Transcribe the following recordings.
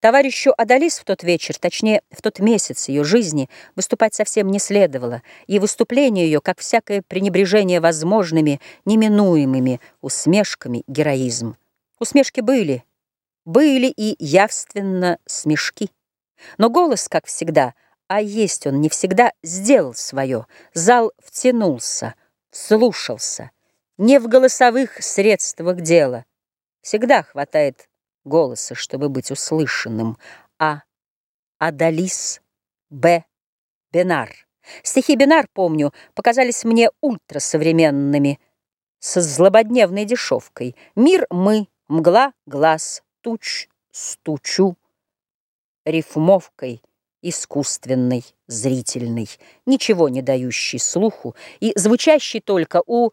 Товарищу Адалис в тот вечер, точнее, в тот месяц ее жизни, выступать совсем не следовало, и выступление ее, как всякое пренебрежение возможными, неминуемыми усмешками, героизм. Усмешки были, были и явственно смешки. Но голос, как всегда, а есть он не всегда, сделал свое. Зал втянулся, вслушался. Не в голосовых средствах дело. Всегда хватает голоса, чтобы быть услышанным, а Адалис Б. Бенар. Стихи Бенар, помню, показались мне ультрасовременными, со злободневной дешевкой. Мир мы, мгла, глаз, туч, стучу, рифмовкой искусственной, зрительной, ничего не дающей слуху и звучащей только у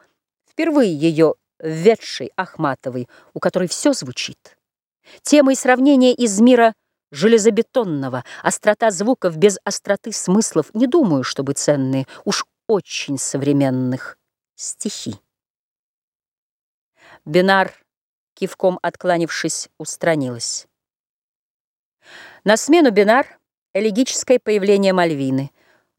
впервые ее введшей Ахматовой, у которой все звучит. Темы и сравнения из мира железобетонного, острота звуков без остроты смыслов, не думаю, чтобы ценные, уж очень современных стихи. Бинар, кивком откланившись, устранилась. На смену Бинар элегическое появление Мальвины.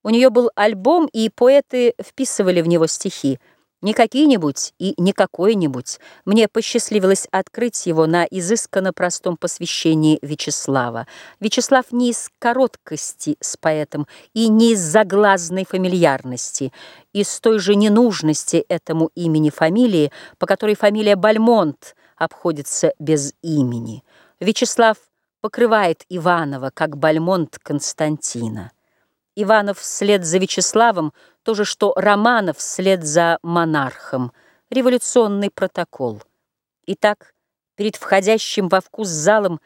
У нее был альбом, и поэты вписывали в него стихи – не какие-нибудь и не какой-нибудь. Мне посчастливилось открыть его на изысканно простом посвящении Вячеслава. Вячеслав не из короткости с поэтом и не из заглазной фамильярности, из той же ненужности этому имени фамилии, по которой фамилия Бальмонт обходится без имени. Вячеслав покрывает Иванова, как Бальмонт Константина. Иванов вслед за Вячеславом – то же, что Романов вслед за монархом. Революционный протокол. Итак, перед входящим во вкус залом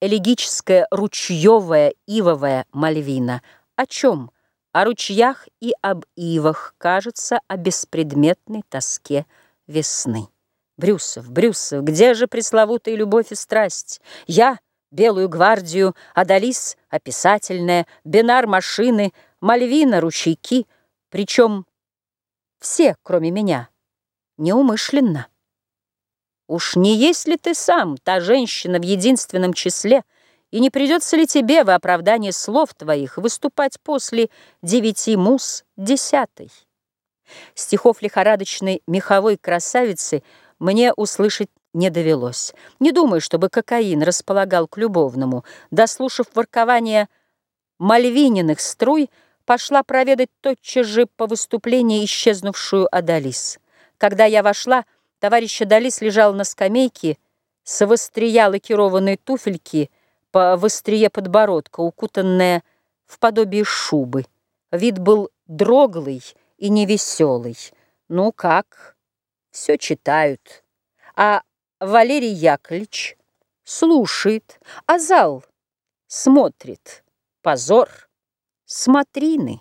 элегическая ручьевая ивовая мальвина. О чем? О ручьях и об ивах, кажется, о беспредметной тоске весны. Брюсов, Брюсов, где же пресловутая любовь и страсть? Я — белую гвардию, Адалис — описательная, Бинар — машины, Мальвина — ручейки — причем все, кроме меня, неумышленно. Уж не есть ли ты сам, та женщина в единственном числе, и не придется ли тебе в оправдании слов твоих выступать после девяти мус десятой? Стихов лихорадочной меховой красавицы мне услышать не довелось. Не думаю, чтобы кокаин располагал к любовному. Дослушав воркование мальвининых струй, пошла проведать тотчас же по выступлению исчезнувшую Адалис. Когда я вошла, товарищ Адалис лежал на скамейке с вострия лакированной туфельки по вострие подбородка, укутанная в подобие шубы. Вид был дроглый и невеселый. Ну как? Все читают. А Валерий Яковлевич слушает, а зал смотрит. Позор смотрины.